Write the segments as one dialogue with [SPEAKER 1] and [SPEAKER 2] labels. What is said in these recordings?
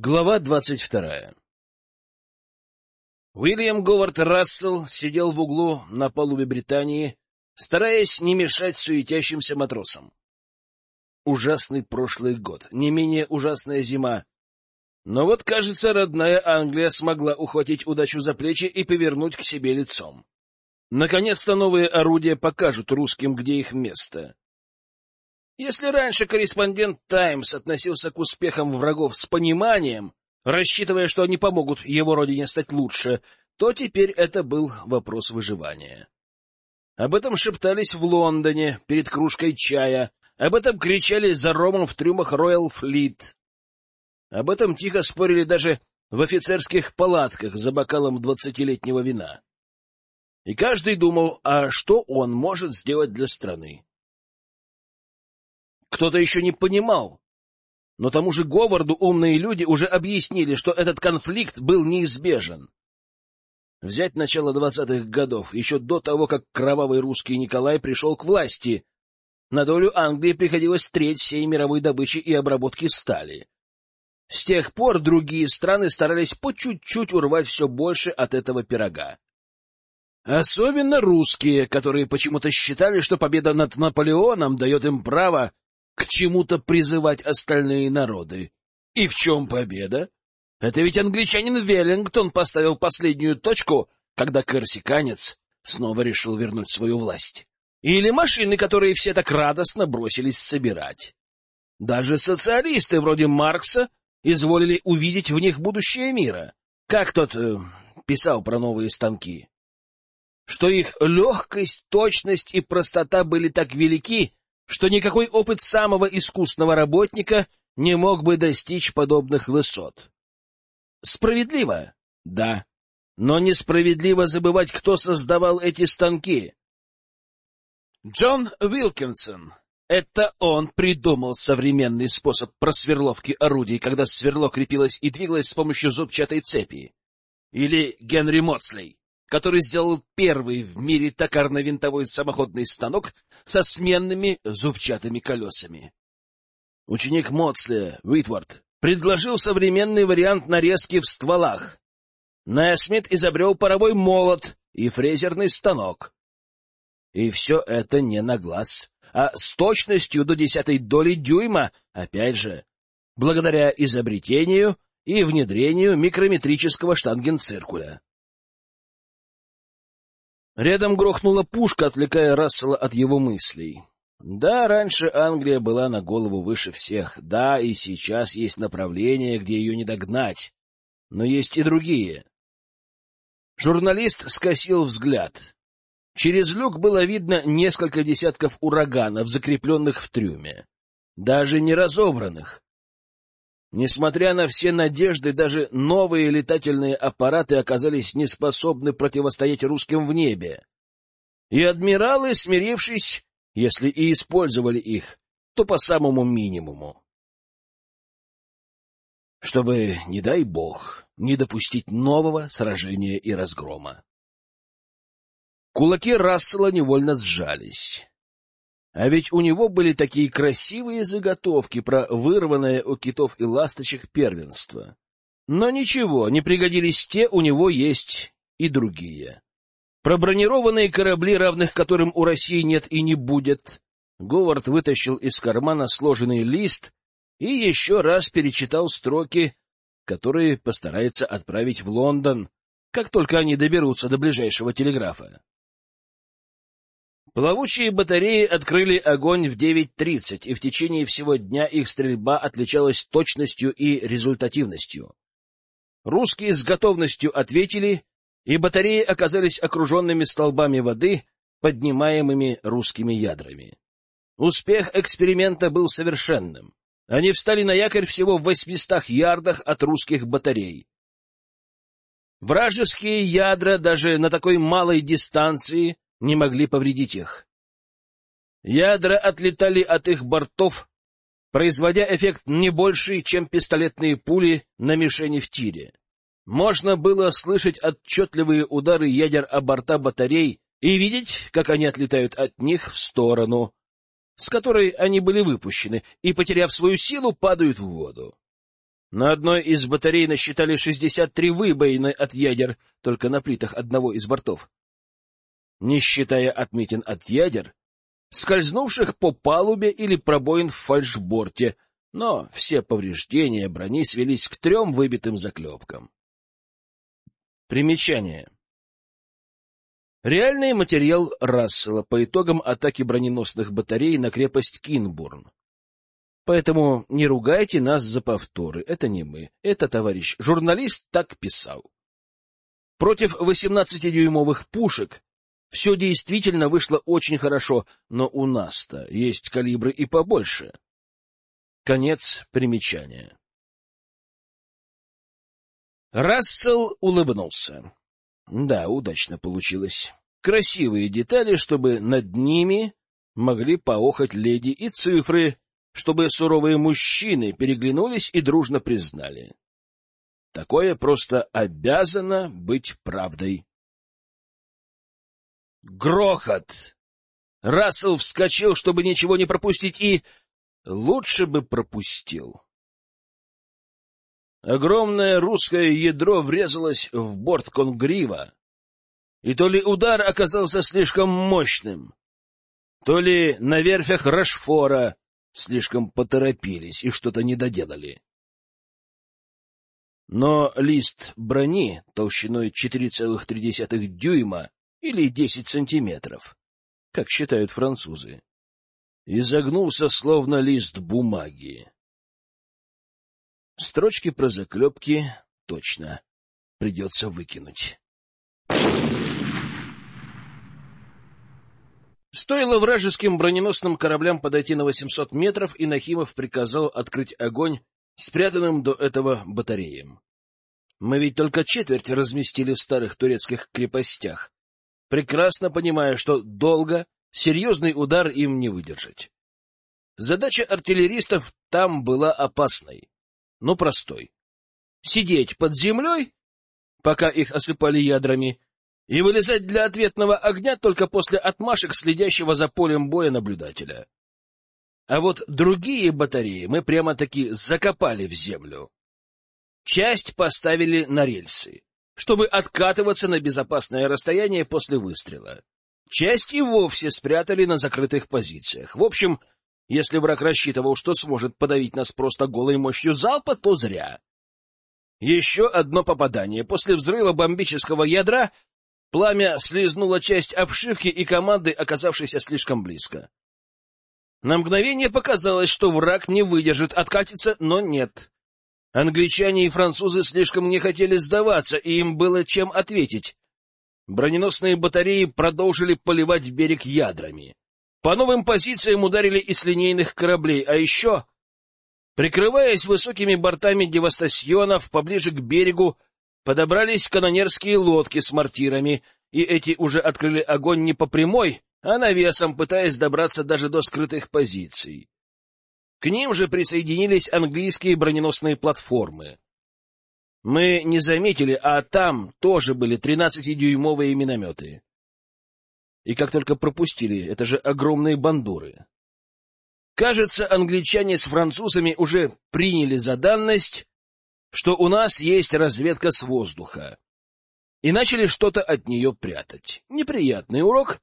[SPEAKER 1] Глава двадцать вторая Уильям Говард Рассел сидел в углу на палубе Британии, стараясь не мешать суетящимся матросам. Ужасный прошлый год, не менее ужасная зима. Но вот, кажется, родная Англия смогла ухватить удачу за плечи и повернуть к себе лицом. Наконец-то новые орудия покажут русским, где их место. Если раньше корреспондент «Таймс» относился к успехам врагов с пониманием, рассчитывая, что они помогут его родине стать лучше, то теперь это был вопрос выживания. Об этом шептались в Лондоне перед кружкой чая, об этом кричали за ромом в трюмах Royal Fleet. Об этом тихо спорили даже в офицерских палатках за бокалом двадцатилетнего вина. И каждый думал, а что он может сделать для страны. Кто-то еще не понимал. Но тому же Говарду умные люди уже объяснили, что этот конфликт был неизбежен. Взять начало двадцатых годов, еще до того, как кровавый русский Николай пришел к власти. На долю Англии приходилось треть всей мировой добычи и обработки стали. С тех пор другие страны старались по чуть-чуть урвать все больше от этого пирога. Особенно русские, которые почему-то считали, что победа над Наполеоном дает им право к чему-то призывать остальные народы. И в чем победа? Это ведь англичанин Веллингтон поставил последнюю точку, когда корсиканец снова решил вернуть свою власть. Или машины, которые все так радостно бросились собирать. Даже социалисты вроде Маркса изволили увидеть в них будущее мира. Как тот э, писал про новые станки? Что их легкость, точность и простота были так велики, что никакой опыт самого искусного работника не мог бы достичь подобных высот. Справедливо? Да. Но несправедливо забывать, кто создавал эти станки. Джон Уилкинсон. Это он придумал современный способ просверловки орудий, когда сверло крепилось и двигалось с помощью зубчатой цепи. Или Генри Моцлей который сделал первый в мире токарно-винтовой самоходный станок со сменными зубчатыми колесами. Ученик Моцли, Уитвард, предложил современный вариант нарезки в стволах. Несмит изобрел паровой молот и фрезерный станок. И все это не на глаз, а с точностью до десятой доли дюйма, опять же, благодаря изобретению и внедрению микрометрического штангенциркуля. Рядом грохнула пушка, отвлекая Рассела от его мыслей. Да, раньше Англия была на голову выше всех. Да, и сейчас есть направления, где ее не догнать. Но есть и другие. Журналист скосил взгляд. Через люк было видно несколько десятков ураганов, закрепленных в трюме. Даже не разобранных. Несмотря на все надежды, даже новые летательные аппараты оказались неспособны противостоять русским в небе. И адмиралы, смирившись, если и использовали их, то по самому минимуму. Чтобы, не дай бог, не допустить нового сражения и разгрома. Кулаки Рассела невольно сжались. А ведь у него были такие красивые заготовки про вырванное у китов и ласточек первенство. Но ничего, не пригодились те, у него есть и другие. Про бронированные корабли, равных которым у России нет и не будет, Говард вытащил из кармана сложенный лист и еще раз перечитал строки, которые постарается отправить в Лондон, как только они доберутся до ближайшего телеграфа. Плавучие батареи открыли огонь в 9.30, и в течение всего дня их стрельба отличалась точностью и результативностью. Русские с готовностью ответили, и батареи оказались окруженными столбами воды, поднимаемыми русскими ядрами. Успех эксперимента был совершенным. Они встали на якорь всего в 800 ярдах от русских батарей. Вражеские ядра даже на такой малой дистанции не могли повредить их. Ядра отлетали от их бортов, производя эффект не больший, чем пистолетные пули на мишени в тире. Можно было слышать отчетливые удары ядер о борта батарей и видеть, как они отлетают от них в сторону, с которой они были выпущены, и, потеряв свою силу, падают в воду. На одной из батарей насчитали 63 выбоины от ядер только на плитах одного из бортов. Не считая отметин от ядер, скользнувших по палубе или пробоин в фальшборте, но все повреждения брони свелись к трем выбитым заклепкам. Примечание. Реальный материал Рассела по итогам атаки броненосных батарей на крепость Кинбурн. Поэтому не ругайте нас за повторы. Это не мы. Это товарищ журналист так писал. Против 18-дюймовых пушек все действительно вышло очень хорошо, но у нас-то есть калибры и побольше. Конец примечания. Рассел улыбнулся. Да, удачно получилось. Красивые детали, чтобы над ними могли поохать леди и цифры, чтобы суровые мужчины переглянулись и дружно признали. Такое просто обязано быть правдой. Грохот! Рассел вскочил, чтобы ничего не пропустить, и... Лучше бы пропустил. Огромное русское ядро врезалось в борт конгрива, и то ли удар оказался слишком мощным, то ли на верфях Рашфора слишком поторопились и что-то не доделали. Но лист брони толщиной 4,3 дюйма или 10 сантиметров, как считают французы, изогнулся словно лист бумаги. Строчки про заклепки точно придется выкинуть. Стоило вражеским броненосным кораблям подойти на 800 метров, и Нахимов приказал открыть огонь спрятанным до этого батареям. Мы ведь только четверть разместили в старых турецких крепостях, прекрасно понимая, что долго серьезный удар им не выдержать. Задача артиллеристов там была опасной, но простой. Сидеть под землей, пока их осыпали ядрами, и вылезать для ответного огня только после отмашек следящего за полем боя наблюдателя. А вот другие батареи мы прямо-таки закопали в землю. Часть поставили на рельсы, чтобы откатываться на безопасное расстояние после выстрела. Часть и вовсе спрятали на закрытых позициях. В общем, если враг рассчитывал, что сможет подавить нас просто голой мощью залпа, то зря. Еще одно попадание. После взрыва бомбического ядра Пламя слезнуло часть обшивки и команды, оказавшейся слишком близко. На мгновение показалось, что враг не выдержит, откатиться, но нет. Англичане и французы слишком не хотели сдаваться, и им было чем ответить. Броненосные батареи продолжили поливать берег ядрами. По новым позициям ударили из линейных кораблей, а еще, прикрываясь высокими бортами девастасьонов поближе к берегу, подобрались канонерские лодки с мортирами, и эти уже открыли огонь не по прямой, а навесом, пытаясь добраться даже до скрытых позиций. К ним же присоединились английские броненосные платформы. Мы не заметили, а там тоже были 13-дюймовые минометы. И как только пропустили, это же огромные бандуры. Кажется, англичане с французами уже приняли за данность что у нас есть разведка с воздуха, и начали что-то от нее прятать. Неприятный урок,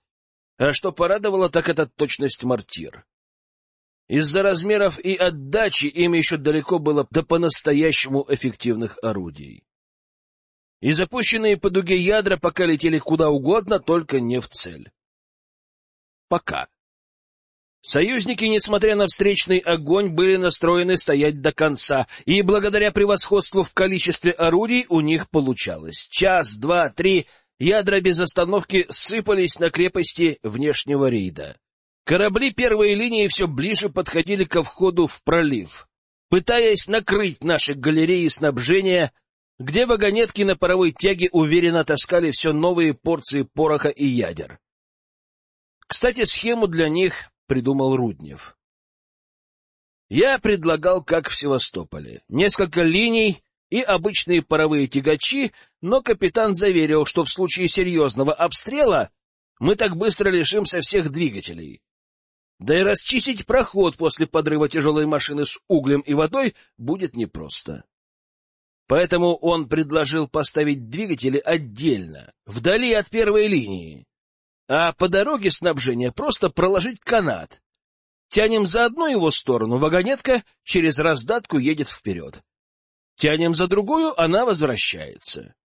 [SPEAKER 1] а что порадовало, так это точность мортир. Из-за размеров и отдачи им еще далеко было до по-настоящему эффективных орудий. И запущенные по дуге ядра пока летели куда угодно, только не в цель. Пока. Союзники, несмотря на встречный огонь, были настроены стоять до конца, и благодаря превосходству в количестве орудий у них получалось. Час, два, три, ядра без остановки сыпались на крепости внешнего рейда. Корабли первой линии все ближе подходили ко входу в пролив, пытаясь накрыть наши галереи снабжения, где вагонетки на паровой тяге уверенно таскали все новые порции пороха и ядер. Кстати, схему для них придумал Руднев. Я предлагал, как в Севастополе, несколько линий и обычные паровые тягачи, но капитан заверил, что в случае серьезного обстрела мы так быстро лишимся всех двигателей. Да и расчистить проход после подрыва тяжелой машины с углем и водой будет непросто. Поэтому он предложил поставить двигатели отдельно, вдали от первой линии, а по дороге снабжения просто проложить канат. Тянем за одну его сторону, вагонетка через раздатку едет вперед. Тянем за другую, она возвращается.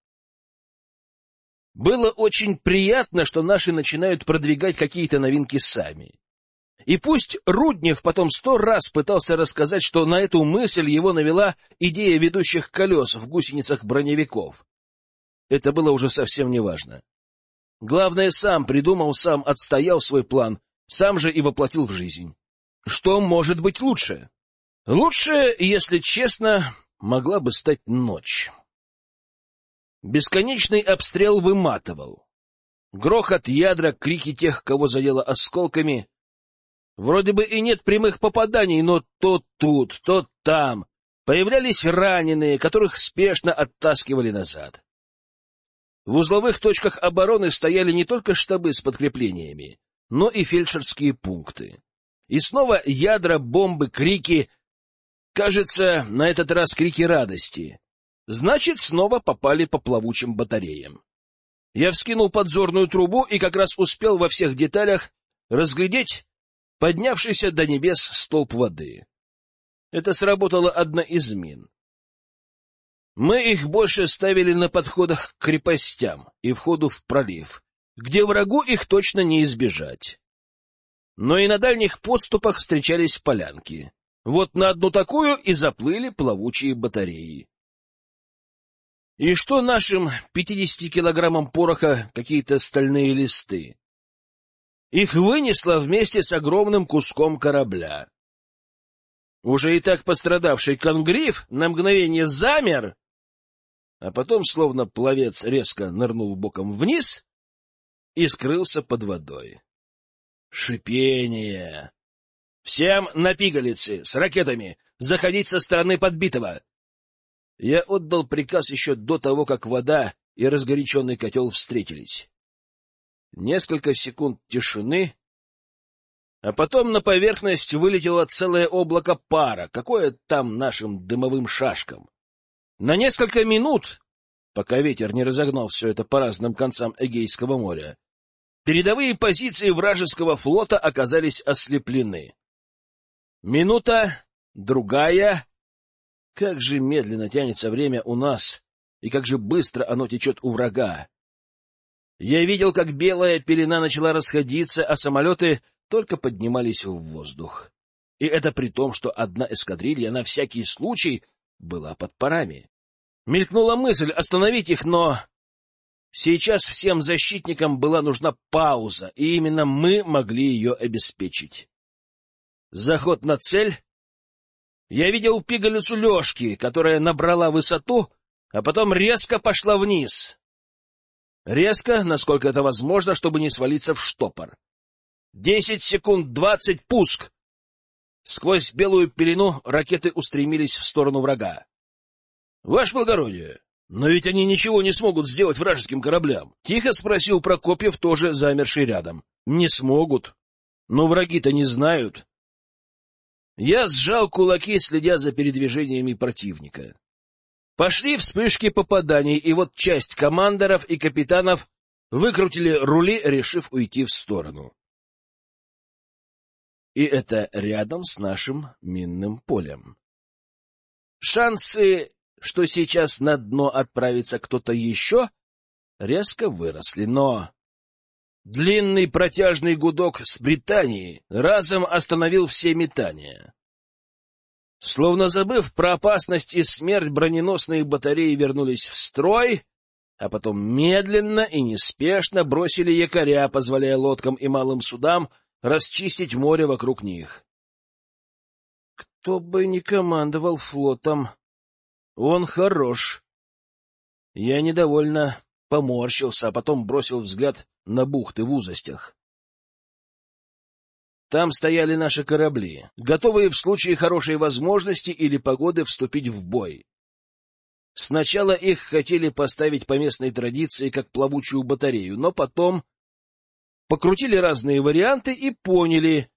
[SPEAKER 1] Было очень приятно, что наши начинают продвигать какие-то новинки сами. И пусть Руднев потом сто раз пытался рассказать, что на эту мысль его навела идея ведущих колес в гусеницах броневиков. Это было уже совсем неважно. Главное, сам придумал, сам отстоял свой план, сам же и воплотил в жизнь. Что может быть лучше? Лучше, если честно, могла бы стать ночь. Бесконечный обстрел выматывал. Грохот ядра, крики тех, кого задело осколками. Вроде бы и нет прямых попаданий, но то тут, то там. Появлялись раненые, которых спешно оттаскивали назад. В узловых точках обороны стояли не только штабы с подкреплениями, но и фельдшерские пункты. И снова ядра, бомбы, крики. Кажется, на этот раз крики радости. Значит, снова попали по плавучим батареям. Я вскинул подзорную трубу и как раз успел во всех деталях разглядеть поднявшийся до небес столб воды. Это сработала одна из мин. Мы их больше ставили на подходах к крепостям и входу в пролив, где врагу их точно не избежать. Но и на дальних подступах встречались полянки. Вот на одну такую и заплыли плавучие батареи. И что нашим 50 килограммам пороха какие-то стальные листы? Их вынесло вместе с огромным куском корабля. Уже и так пострадавший конгриф на мгновение замер, а потом, словно пловец, резко нырнул боком вниз и скрылся под водой. Шипение! Всем на пигалицы с ракетами заходить со стороны подбитого! Я отдал приказ еще до того, как вода и разгоряченный котел встретились. Несколько секунд тишины, а потом на поверхность вылетело целое облако пара, какое там нашим дымовым шашкам. На несколько минут, пока ветер не разогнал все это по разным концам Эгейского моря, передовые позиции вражеского флота оказались ослеплены. Минута, другая, как же медленно тянется время у нас, и как же быстро оно течет у врага. Я видел, как белая пелена начала расходиться, а самолеты только поднимались в воздух. И это при том, что одна эскадрилья на всякий случай была под парами. Мелькнула мысль остановить их, но... Сейчас всем защитникам была нужна пауза, и именно мы могли ее обеспечить. Заход на цель я видел пигалицу Лешки, которая набрала высоту, а потом резко пошла вниз. Резко, насколько это возможно, чтобы не свалиться в штопор. Десять секунд, двадцать, пуск! Сквозь белую пелену ракеты устремились в сторону врага. — Ваше благородие, но ведь они ничего не смогут сделать вражеским кораблям. Тихо спросил Прокопьев, тоже замерший рядом. — Не смогут. Но враги-то не знают. Я сжал кулаки, следя за передвижениями противника. Пошли вспышки попаданий, и вот часть командоров и капитанов выкрутили рули, решив уйти в сторону. И это рядом с нашим минным полем. Шансы, что сейчас на дно отправится кто-то еще, резко выросли, но... Длинный протяжный гудок с Британии разом остановил все метания. Словно забыв про опасность и смерть, броненосные батареи вернулись в строй, а потом медленно и неспешно бросили якоря, позволяя лодкам и малым судам расчистить море вокруг них. Кто бы ни командовал флотом, он хорош. Я недовольно поморщился, а потом бросил взгляд на бухты в узостях. Там стояли наши корабли, готовые в случае хорошей возможности или погоды вступить в бой. Сначала их хотели поставить по местной традиции как плавучую батарею, но потом покрутили разные варианты и поняли,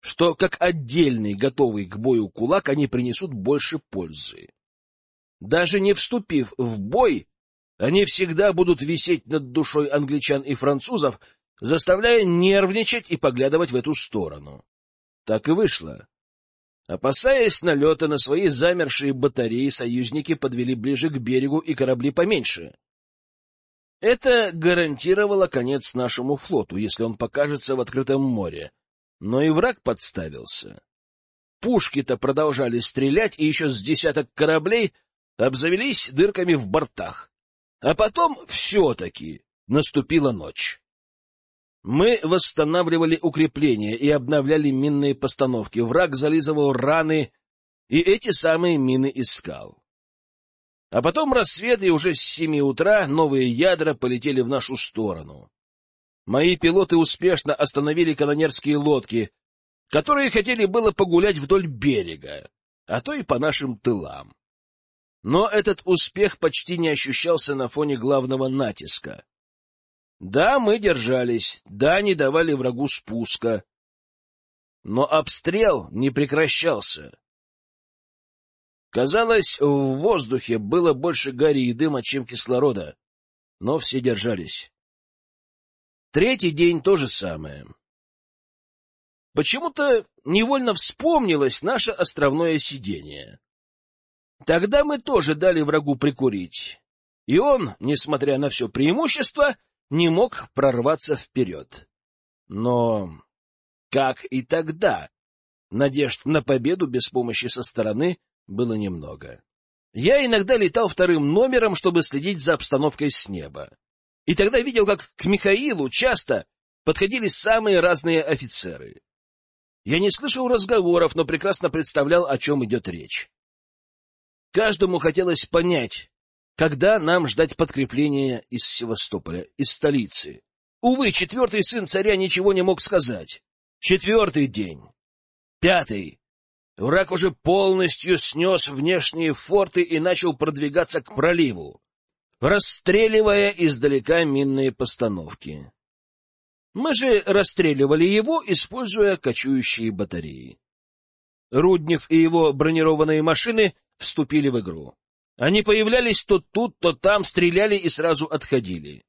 [SPEAKER 1] что как отдельный готовый к бою кулак они принесут больше пользы. Даже не вступив в бой, они всегда будут висеть над душой англичан и французов, заставляя нервничать и поглядывать в эту сторону. Так и вышло. Опасаясь налета на свои замершие батареи, союзники подвели ближе к берегу и корабли поменьше. Это гарантировало конец нашему флоту, если он покажется в открытом море. Но и враг подставился. Пушки-то продолжали стрелять, и еще с десяток кораблей обзавелись дырками в бортах. А потом все-таки наступила ночь. Мы восстанавливали укрепления и обновляли минные постановки. Враг зализывал раны, и эти самые мины искал. А потом рассвет, и уже с семи утра новые ядра полетели в нашу сторону. Мои пилоты успешно остановили канонерские лодки, которые хотели было погулять вдоль берега, а то и по нашим тылам. Но этот успех почти не ощущался на фоне главного натиска. Да, мы держались, да, не давали врагу спуска. Но обстрел не прекращался. Казалось, в воздухе было больше гари и дыма, чем кислорода, но все держались. Третий день то же самое. Почему-то невольно вспомнилось наше островное сидение. Тогда мы тоже дали врагу прикурить, и он, несмотря на все преимущество, не мог прорваться вперед. Но, как и тогда, надежд на победу без помощи со стороны было немного. Я иногда летал вторым номером, чтобы следить за обстановкой с неба. И тогда видел, как к Михаилу часто подходили самые разные офицеры. Я не слышал разговоров, но прекрасно представлял, о чем идет речь. Каждому хотелось понять, когда нам ждать подкрепления из Севастополя, из столицы. Увы, четвертый сын царя ничего не мог сказать. Четвертый день. Пятый. Враг уже полностью снес внешние форты и начал продвигаться к проливу, расстреливая издалека минные постановки. Мы же расстреливали его, используя кочующие батареи. Руднев и его бронированные машины вступили в игру. Они появлялись то тут, то там, стреляли и сразу отходили.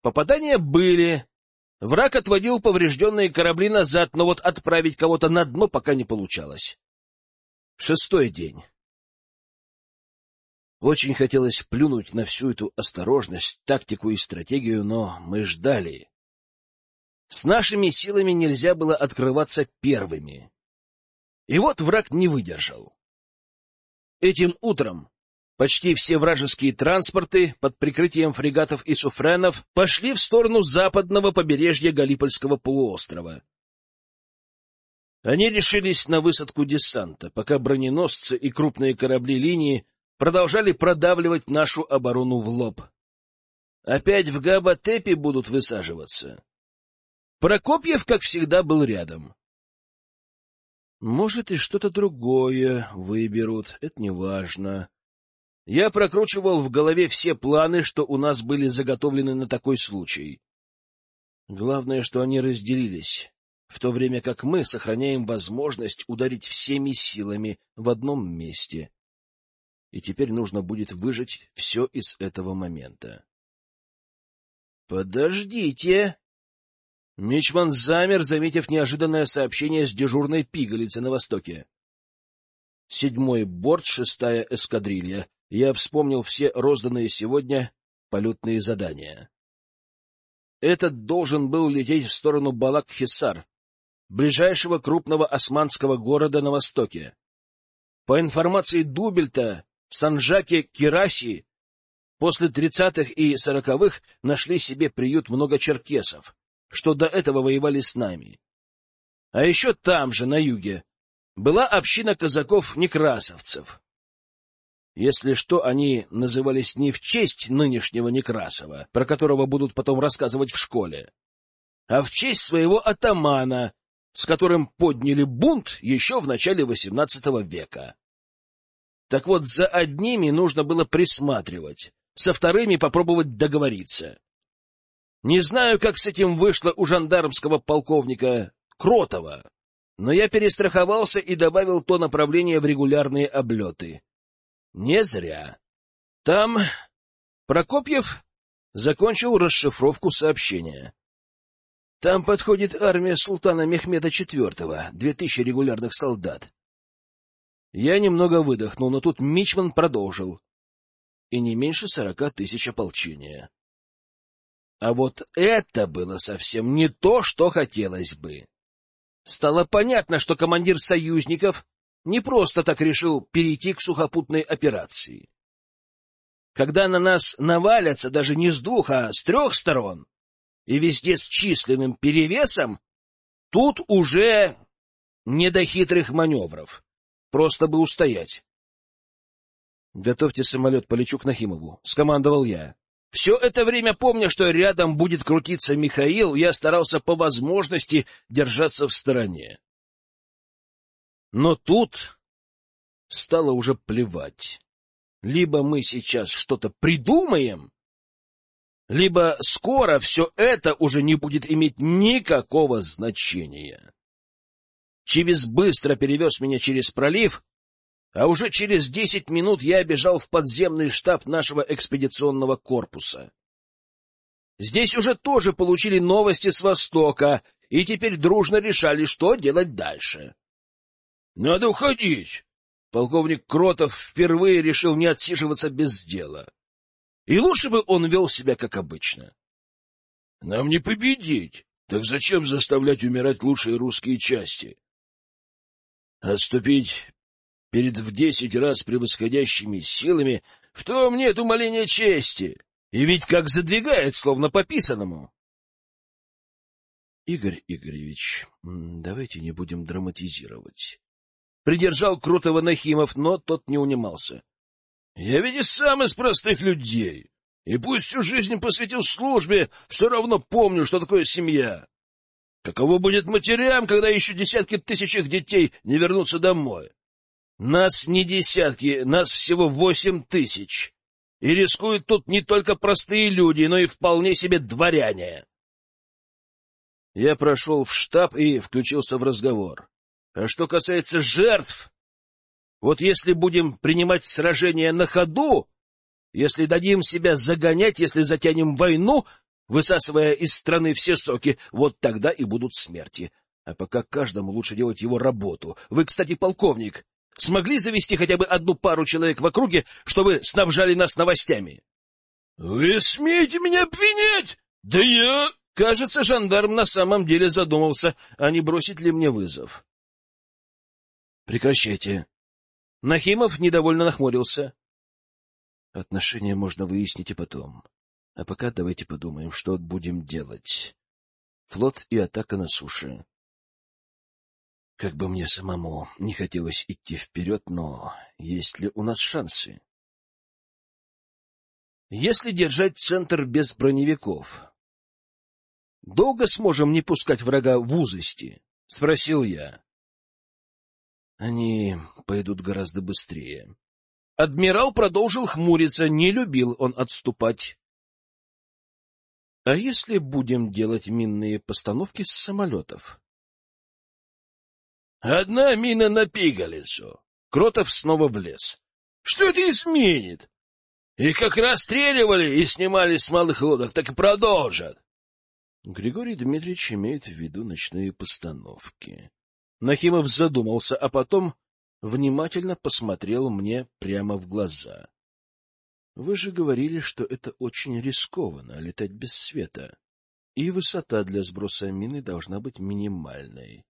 [SPEAKER 1] Попадания были. Враг отводил поврежденные корабли назад, но вот отправить кого-то на дно пока не получалось. Шестой день. Очень хотелось плюнуть на всю эту осторожность, тактику и стратегию, но мы ждали. С нашими силами нельзя было открываться первыми. И вот враг не выдержал. Этим утром почти все вражеские транспорты под прикрытием фрегатов и суфренов пошли в сторону западного побережья Галипольского полуострова. Они решились на высадку десанта, пока броненосцы и крупные корабли линии продолжали продавливать нашу оборону в лоб. Опять в Габатепе будут высаживаться. Прокопьев, как всегда, был рядом. Может, и что-то другое выберут, это не важно. Я прокручивал в голове все планы, что у нас были заготовлены на такой случай. Главное, что они разделились, в то время как мы сохраняем возможность ударить всеми силами в одном месте. И теперь нужно будет выжать все из этого момента. — Подождите! Мичман замер, заметив неожиданное сообщение с дежурной пигалицы на востоке. Седьмой борт, шестая эскадрилья. Я вспомнил все розданные сегодня полетные задания. Этот должен был лететь в сторону Балак-Хисар, ближайшего крупного османского города на востоке. По информации Дубельта, в Санжаке Кираси после тридцатых и сороковых нашли себе приют много черкесов что до этого воевали с нами. А еще там же, на юге, была община казаков-некрасовцев. Если что, они назывались не в честь нынешнего Некрасова, про которого будут потом рассказывать в школе, а в честь своего атамана, с которым подняли бунт еще в начале XVIII века. Так вот, за одними нужно было присматривать, со вторыми попробовать договориться. Не знаю, как с этим вышло у жандармского полковника Кротова, но я перестраховался и добавил то направление в регулярные облеты. Не зря. Там Прокопьев закончил расшифровку сообщения. Там подходит армия султана Мехмеда IV, две тысячи регулярных солдат. Я немного выдохнул, но тут Мичман продолжил. И не меньше сорока тысяч ополчения. А вот это было совсем не то, что хотелось бы. Стало понятно, что командир союзников не просто так решил перейти к сухопутной операции. Когда на нас навалятся даже не с двух, а с трех сторон, и везде с численным перевесом, тут уже не до хитрых маневров. Просто бы устоять. — Готовьте самолет, полечу к Нахимову, — скомандовал я. Все это время, помня, что рядом будет крутиться Михаил, я старался по возможности держаться в стороне. Но тут стало уже плевать. Либо мы сейчас что-то придумаем, либо скоро все это уже не будет иметь никакого значения. Чибис быстро перевез меня через пролив, а уже через десять минут я бежал в подземный штаб нашего экспедиционного корпуса. Здесь уже тоже получили новости с Востока и теперь дружно решали, что делать дальше. — Надо уходить! Полковник Кротов впервые решил не отсиживаться без дела. И лучше бы он вел себя как обычно. — Нам не победить. Так зачем заставлять умирать лучшие русские части? Отступить перед в десять раз превосходящими силами, в том нет умоления чести, и ведь как задвигает, словно по писанному. Игорь Игоревич, давайте не будем драматизировать. Придержал Крутого Нахимов, но тот не унимался. Я ведь и сам из простых людей, и пусть всю жизнь посвятил службе, все равно помню, что такое семья. Каково будет матерям, когда еще десятки тысяч их детей не вернутся домой? Нас не десятки, нас всего восемь тысяч. И рискуют тут не только простые люди, но и вполне себе дворяне. Я прошел в штаб и включился в разговор. А что касается жертв, вот если будем принимать сражения на ходу, если дадим себя загонять, если затянем войну, высасывая из страны все соки, вот тогда и будут смерти. А пока каждому лучше делать его работу. Вы, кстати, полковник, смогли завести хотя бы одну пару человек в округе, чтобы снабжали нас новостями? — Вы смеете меня обвинять? Да я... Кажется, жандарм на самом деле задумался, а не бросит ли мне вызов. — Прекращайте. Нахимов недовольно нахмурился. — Отношения можно выяснить и потом. А пока давайте подумаем, что будем делать. Флот и атака на суше. Как бы мне самому не хотелось идти вперед, но есть ли у нас шансы? Если держать центр без броневиков, долго сможем не пускать врага в узости? — спросил я. Они пойдут гораздо быстрее. Адмирал продолжил хмуриться, не любил он отступать. — А если будем делать минные постановки с самолетов? — Одна мина на пигалицу. Кротов снова влез. — Что это изменит? Их как расстреливали и снимали с малых лодок, так и продолжат. Григорий Дмитриевич имеет в виду ночные постановки. Нахимов задумался, а потом внимательно посмотрел мне прямо в глаза. Вы же говорили, что это очень рискованно — летать без света, и высота для сброса мины должна быть минимальной.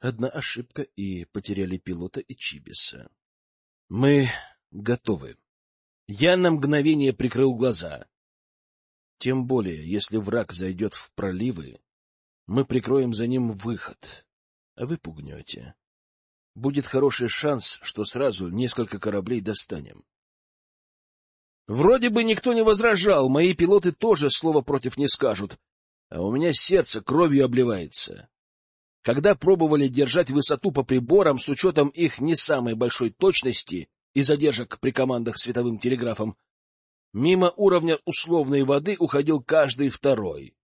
[SPEAKER 1] Одна ошибка, и потеряли пилота и Чибиса. Мы готовы. Я на мгновение прикрыл глаза. Тем более, если враг зайдет в проливы, мы прикроем за ним выход, вы пугнете. Будет хороший шанс, что сразу несколько кораблей достанем. Вроде бы никто не возражал, мои пилоты тоже слова против не скажут, а у меня сердце кровью обливается. Когда пробовали держать высоту по приборам с учетом их не самой большой точности и задержек при командах световым телеграфом, мимо уровня условной воды уходил каждый второй.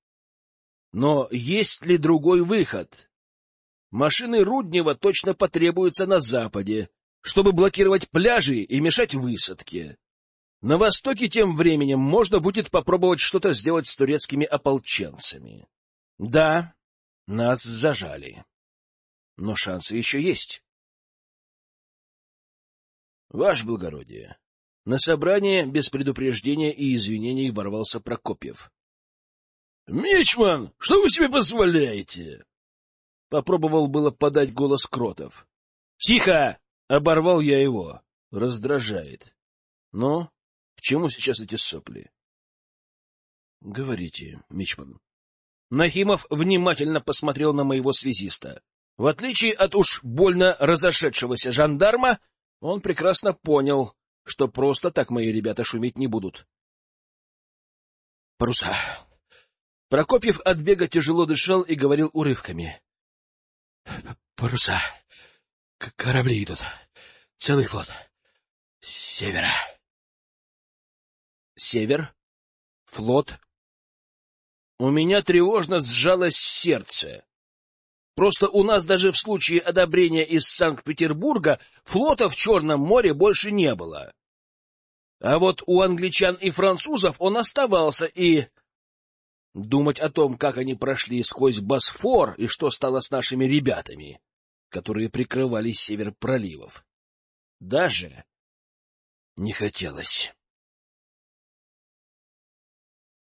[SPEAKER 1] Но есть ли другой выход? Машины Руднева точно потребуются на западе, чтобы блокировать пляжи и мешать высадке. На востоке тем временем можно будет попробовать что-то сделать с турецкими ополченцами. Да, нас зажали. Но шансы еще есть. Ваше благородие, на собрание без предупреждения и извинений ворвался Прокопьев. — Мичман, что вы себе позволяете? Попробовал было подать голос Кротов. — Тихо! — оборвал я его. Раздражает. — Ну, к чему сейчас эти сопли? — Говорите, Мичман. Нахимов внимательно посмотрел на моего связиста. В отличие от уж больно разошедшегося жандарма, он прекрасно понял, что просто так мои ребята шуметь не будут. Паруса. Прокопьев от бега тяжело дышал и говорил урывками. Паруса. К корабли идут. Целый флот. С севера. Север? Флот? У меня тревожно сжалось сердце. Просто у нас даже в случае одобрения из Санкт-Петербурга флота в Черном море больше не было. А вот у англичан и французов он оставался, и... Думать о том, как они прошли сквозь Босфор и что стало с нашими ребятами, которые прикрывали север проливов, даже не хотелось.